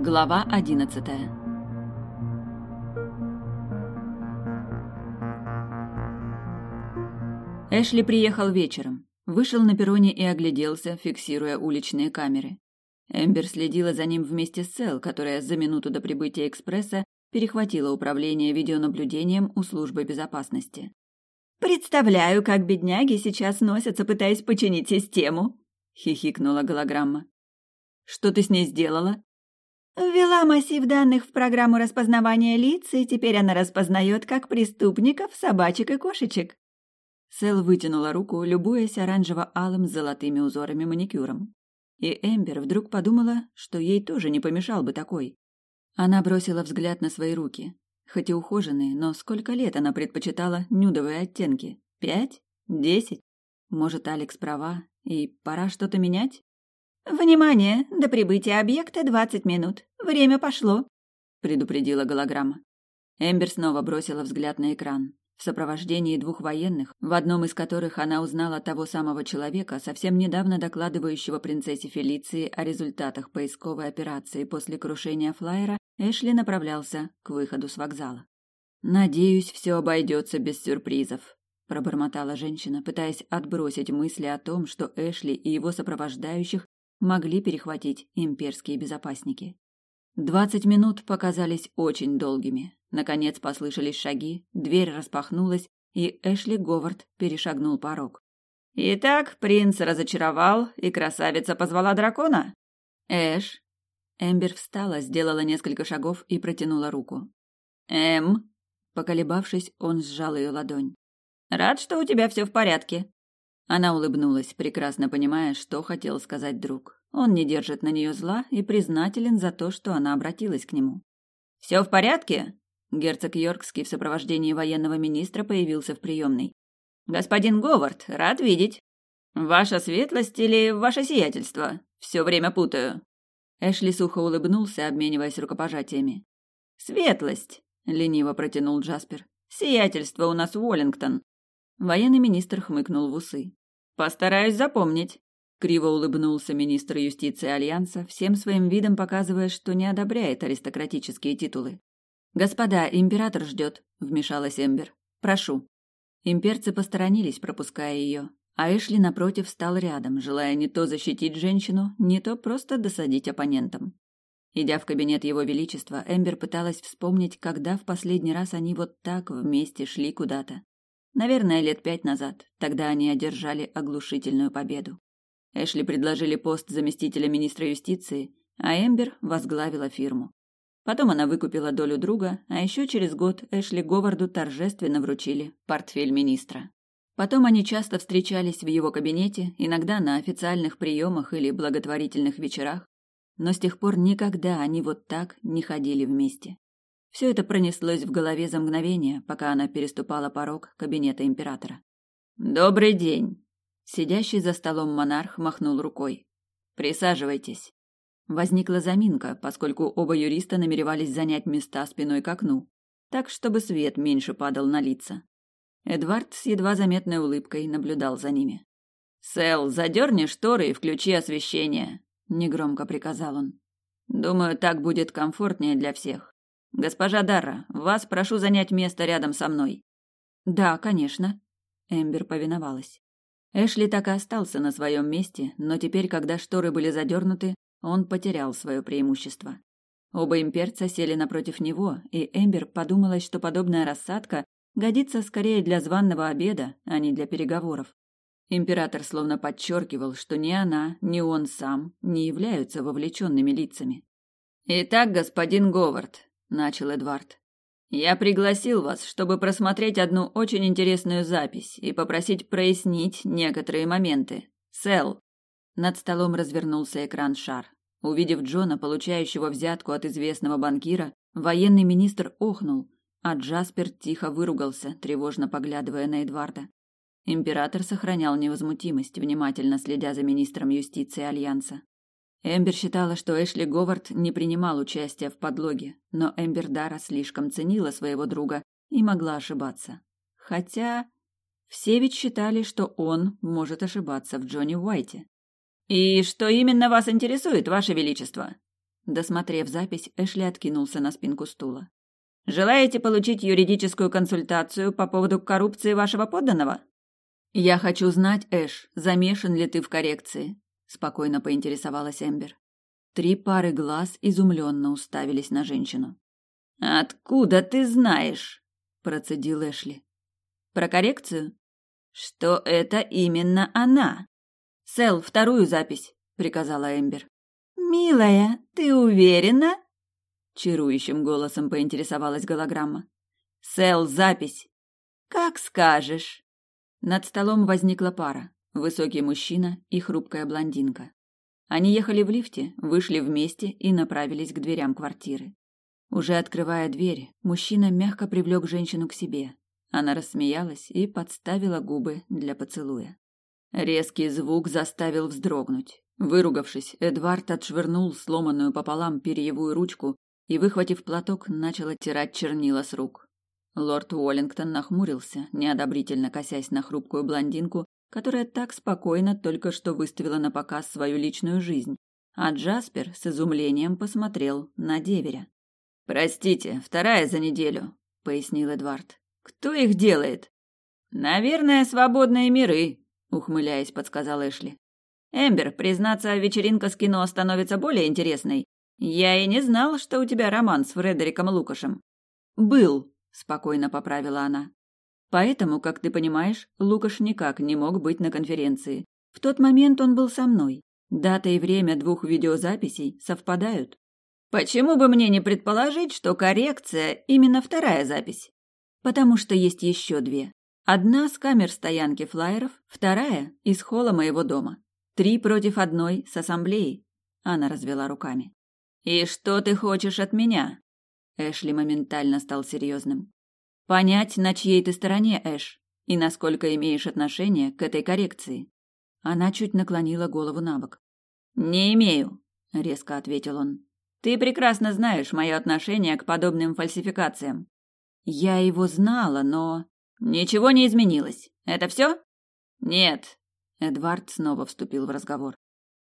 Глава одиннадцатая Эшли приехал вечером. Вышел на перроне и огляделся, фиксируя уличные камеры. Эмбер следила за ним вместе с Сэл, которая за минуту до прибытия экспресса перехватила управление видеонаблюдением у службы безопасности. «Представляю, как бедняги сейчас носятся, пытаясь починить систему», — хихикнула голограмма. «Что ты с ней сделала?» Ввела массив данных в программу распознавания лиц, и теперь она распознает как преступников, собачек и кошечек. Сэл вытянула руку, любуясь оранжево-алым с золотыми узорами маникюром. И Эмбер вдруг подумала, что ей тоже не помешал бы такой. Она бросила взгляд на свои руки. Хоть и ухоженные, но сколько лет она предпочитала нюдовые оттенки? Пять? Десять? Может, Алекс права, и пора что-то менять? «Внимание! До прибытия объекта двадцать минут. Время пошло», — предупредила голограмма. Эмбер снова бросила взгляд на экран в сопровождении двух военных, в одном из которых она узнала того самого человека, совсем недавно докладывающего принцессе Фелиции о результатах поисковой операции после крушения флайера, Эшли направлялся к выходу с вокзала. «Надеюсь, все обойдется без сюрпризов», – пробормотала женщина, пытаясь отбросить мысли о том, что Эшли и его сопровождающих могли перехватить имперские безопасники. Двадцать минут показались очень долгими. Наконец послышались шаги, дверь распахнулась, и Эшли Говард перешагнул порог. «Итак, принц разочаровал, и красавица позвала дракона?» «Эш?» Эмбер встала, сделала несколько шагов и протянула руку. «Эм?» Поколебавшись, он сжал ее ладонь. «Рад, что у тебя все в порядке». Она улыбнулась, прекрасно понимая, что хотел сказать друг. Он не держит на нее зла и признателен за то, что она обратилась к нему. «Все в порядке?» Герцог Йоркский в сопровождении военного министра появился в приемной. «Господин Говард, рад видеть. Ваша светлость или ваше сиятельство? Все время путаю». Эшли сухо улыбнулся, обмениваясь рукопожатиями. «Светлость», — лениво протянул Джаспер. «Сиятельство у нас Уоллингтон». Военный министр хмыкнул в усы. «Постараюсь запомнить». Криво улыбнулся министр юстиции Альянса, всем своим видом показывая, что не одобряет аристократические титулы. «Господа, император ждет», — вмешалась Эмбер. «Прошу». Имперцы посторонились, пропуская ее, а Эшли, напротив, стал рядом, желая не то защитить женщину, не то просто досадить оппонентам. Идя в кабинет Его Величества, Эмбер пыталась вспомнить, когда в последний раз они вот так вместе шли куда-то. Наверное, лет пять назад. Тогда они одержали оглушительную победу. Эшли предложили пост заместителя министра юстиции, а Эмбер возглавила фирму. Потом она выкупила долю друга, а еще через год Эшли Говарду торжественно вручили портфель министра. Потом они часто встречались в его кабинете, иногда на официальных приемах или благотворительных вечерах, но с тех пор никогда они вот так не ходили вместе. Все это пронеслось в голове за мгновение, пока она переступала порог кабинета императора. «Добрый день!» Сидящий за столом монарх махнул рукой. «Присаживайтесь». Возникла заминка, поскольку оба юриста намеревались занять места спиной к окну, так, чтобы свет меньше падал на лица. Эдвард с едва заметной улыбкой наблюдал за ними. «Сэл, задерни шторы и включи освещение», — негромко приказал он. «Думаю, так будет комфортнее для всех. Госпожа Дарра, вас прошу занять место рядом со мной». «Да, конечно», — Эмбер повиновалась. Эшли так и остался на своем месте, но теперь, когда шторы были задернуты, он потерял свое преимущество. Оба имперца сели напротив него, и Эмбер подумалось, что подобная рассадка годится скорее для званного обеда, а не для переговоров. Император словно подчеркивал, что ни она, ни он сам не являются вовлеченными лицами. «Итак, господин Говард», — начал Эдвард, — «я пригласил вас, чтобы просмотреть одну очень интересную запись и попросить прояснить некоторые моменты. Сэл, над столом развернулся экран-шар. Увидев Джона, получающего взятку от известного банкира, военный министр охнул, а Джаспер тихо выругался, тревожно поглядывая на Эдварда. Император сохранял невозмутимость, внимательно следя за министром юстиции Альянса. Эмбер считала, что Эшли Говард не принимал участия в подлоге, но Эмбер Дара слишком ценила своего друга и могла ошибаться. Хотя все ведь считали, что он может ошибаться в Джонни Уайте. «И что именно вас интересует, Ваше Величество?» Досмотрев запись, Эшли откинулся на спинку стула. Желаете получить юридическую консультацию по поводу коррупции вашего подданного? Я хочу знать, Эш, замешан ли ты в коррекции? Спокойно поинтересовалась Эмбер. Три пары глаз изумленно уставились на женщину. Откуда ты знаешь? процедил Эшли. Про коррекцию? Что это именно она? Сэл, вторую запись, приказала Эмбер. Милая, ты уверена? чарующим голосом поинтересовалась голограмма. Сэл, запись. Как скажешь. Над столом возникла пара: высокий мужчина и хрупкая блондинка. Они ехали в лифте, вышли вместе и направились к дверям квартиры. Уже открывая дверь, мужчина мягко привлек женщину к себе. Она рассмеялась и подставила губы для поцелуя. Резкий звук заставил вздрогнуть. Выругавшись, Эдвард отшвырнул сломанную пополам перьевую ручку и, выхватив платок, начал оттирать чернила с рук. Лорд Уоллингтон нахмурился, неодобрительно косясь на хрупкую блондинку, которая так спокойно только что выставила на показ свою личную жизнь, а Джаспер с изумлением посмотрел на деверя. «Простите, вторая за неделю», — пояснил Эдвард. «Кто их делает?» «Наверное, свободные миры», — ухмыляясь, подсказал Эшли. «Эмбер, признаться, вечеринка с кино становится более интересной. Я и не знал, что у тебя роман с Фредериком Лукашем». «Был», — спокойно поправила она. «Поэтому, как ты понимаешь, Лукаш никак не мог быть на конференции. В тот момент он был со мной. Дата и время двух видеозаписей совпадают. Почему бы мне не предположить, что коррекция именно вторая запись? Потому что есть еще две. Одна с камер стоянки флайеров, вторая из холла моего дома. Три против одной с ассамблеей. Она развела руками. И что ты хочешь от меня? Эшли моментально стал серьезным. Понять, на чьей ты стороне, Эш, и насколько имеешь отношение к этой коррекции. Она чуть наклонила голову на бок. Не имею, резко ответил он. Ты прекрасно знаешь мое отношение к подобным фальсификациям. Я его знала, но... Ничего не изменилось. Это все? Нет. Эдвард снова вступил в разговор.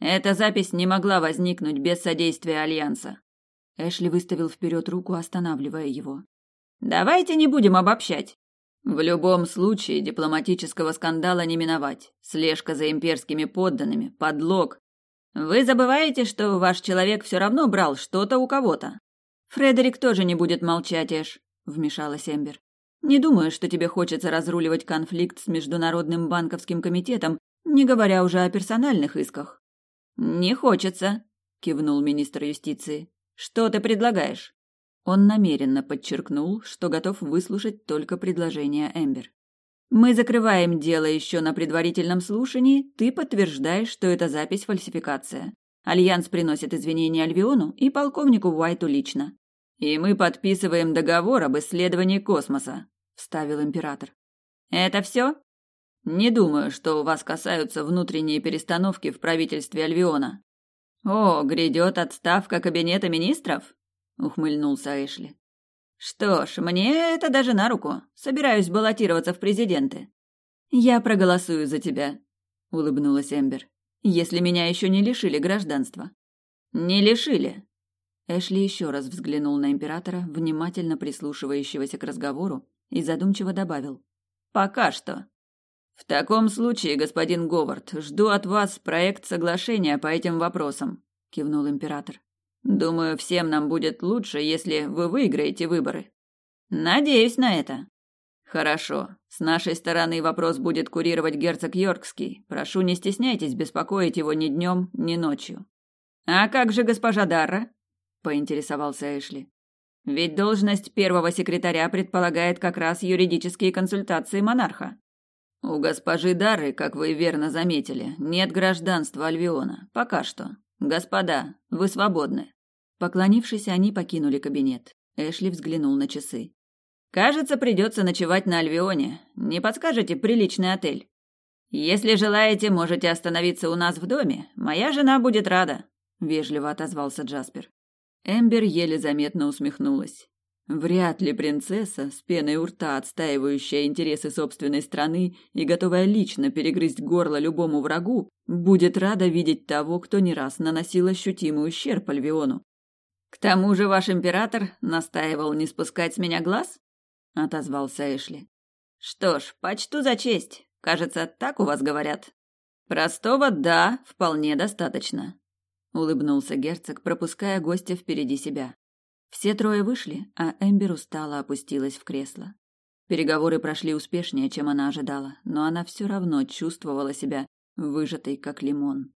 Эта запись не могла возникнуть без содействия Альянса. Эшли выставил вперед руку, останавливая его. Давайте не будем обобщать. В любом случае дипломатического скандала не миновать. Слежка за имперскими подданными, подлог, вы забываете, что ваш человек все равно брал что-то у кого-то. Фредерик тоже не будет молчать, Эш, вмешалась Эмбер. Не думаю, что тебе хочется разруливать конфликт с Международным банковским комитетом, не говоря уже о персональных исках. Не хочется, кивнул министр юстиции. Что ты предлагаешь? Он намеренно подчеркнул, что готов выслушать только предложение Эмбер. Мы закрываем дело еще на предварительном слушании, ты подтверждаешь, что это запись фальсификация. Альянс приносит извинения Альвиону и полковнику Уайту лично. И мы подписываем договор об исследовании космоса, вставил император. Это все? Не думаю, что у вас касаются внутренние перестановки в правительстве Альвиона. О, грядет отставка кабинета министров? Ухмыльнулся Эшли. Что ж, мне это даже на руку. Собираюсь баллотироваться в президенты. Я проголосую за тебя, улыбнулась Эмбер. Если меня еще не лишили гражданства. Не лишили. Эшли еще раз взглянул на императора, внимательно прислушивающегося к разговору, и задумчиво добавил: "Пока что. В таком случае, господин Говард, жду от вас проект соглашения по этим вопросам", кивнул император. Думаю, всем нам будет лучше, если вы выиграете выборы. Надеюсь на это. Хорошо. С нашей стороны вопрос будет курировать герцог Йоркский. Прошу, не стесняйтесь беспокоить его ни днем, ни ночью. А как же госпожа Дарра? поинтересовался Эшли. Ведь должность первого секретаря предполагает как раз юридические консультации монарха. У госпожи Дары, как вы верно заметили, нет гражданства Альвиона. Пока что. Господа, вы свободны. Поклонившись, они покинули кабинет. Эшли взглянул на часы. Кажется, придется ночевать на Альвионе. Не подскажете приличный отель? Если желаете, можете остановиться у нас в доме. Моя жена будет рада, вежливо отозвался Джаспер. Эмбер еле заметно усмехнулась. Вряд ли принцесса, с пеной у рта отстаивающая интересы собственной страны и готовая лично перегрызть горло любому врагу, будет рада видеть того, кто не раз наносил ощутимый ущерб Альвиону. К тому же ваш император настаивал не спускать с меня глаз? отозвался Эшли. Что ж, почту за честь. Кажется, так у вас говорят. Простого да, вполне достаточно, улыбнулся герцог, пропуская гостя впереди себя. Все трое вышли, а Эмбер устало опустилась в кресло. Переговоры прошли успешнее, чем она ожидала, но она все равно чувствовала себя выжатой, как лимон.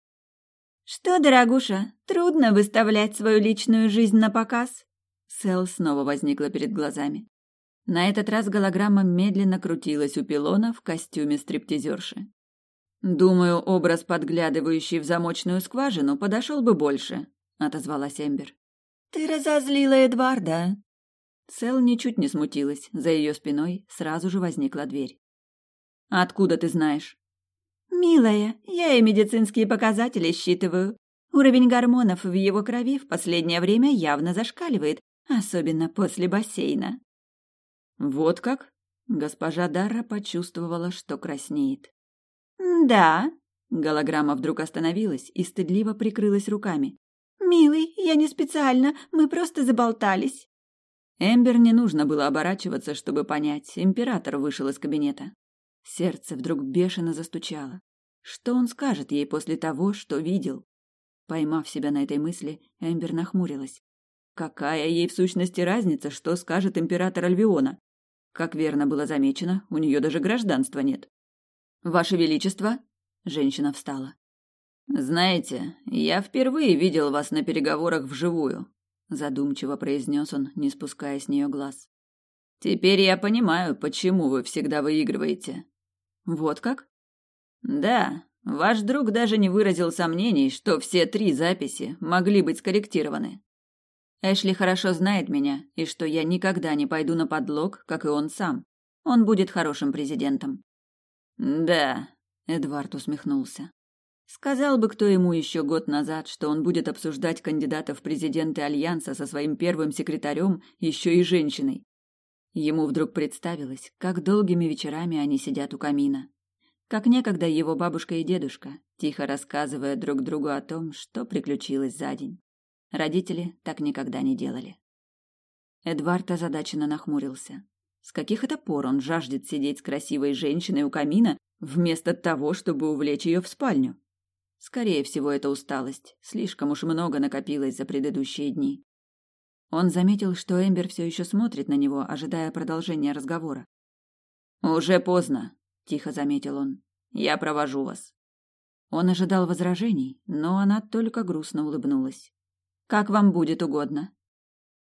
«Что, дорогуша, трудно выставлять свою личную жизнь на показ?» Сэл снова возникла перед глазами. На этот раз голограмма медленно крутилась у пилона в костюме стриптизерши. «Думаю, образ, подглядывающий в замочную скважину, подошел бы больше», — отозвалась Эмбер. «Ты разозлила Эдварда». Сэл ничуть не смутилась, за ее спиной сразу же возникла дверь. «Откуда ты знаешь?» «Милая, я и медицинские показатели считываю. Уровень гормонов в его крови в последнее время явно зашкаливает, особенно после бассейна». «Вот как?» Госпожа Дарра почувствовала, что краснеет. «Да». Голограмма вдруг остановилась и стыдливо прикрылась руками. «Милый, я не специально, мы просто заболтались». Эмбер не нужно было оборачиваться, чтобы понять, император вышел из кабинета. Сердце вдруг бешено застучало. Что он скажет ей после того, что видел? Поймав себя на этой мысли, Эмбер нахмурилась. Какая ей в сущности разница, что скажет император Альвиона? Как верно было замечено, у нее даже гражданства нет. «Ваше Величество!» – женщина встала. «Знаете, я впервые видел вас на переговорах вживую», – задумчиво произнес он, не спуская с нее глаз. «Теперь я понимаю, почему вы всегда выигрываете». «Вот как?» «Да, ваш друг даже не выразил сомнений, что все три записи могли быть скорректированы. Эшли хорошо знает меня, и что я никогда не пойду на подлог, как и он сам. Он будет хорошим президентом. Да, Эдвард усмехнулся. Сказал бы кто ему еще год назад, что он будет обсуждать кандидатов в президенты Альянса со своим первым секретарем, еще и женщиной. Ему вдруг представилось, как долгими вечерами они сидят у камина. Как некогда его бабушка и дедушка, тихо рассказывая друг другу о том, что приключилось за день. Родители так никогда не делали. Эдвард озадаченно нахмурился. С каких это пор он жаждет сидеть с красивой женщиной у камина, вместо того, чтобы увлечь ее в спальню? Скорее всего, это усталость. Слишком уж много накопилось за предыдущие дни. Он заметил, что Эмбер все еще смотрит на него, ожидая продолжения разговора. «Уже поздно», — тихо заметил он. «Я провожу вас». Он ожидал возражений, но она только грустно улыбнулась. Как вам будет угодно.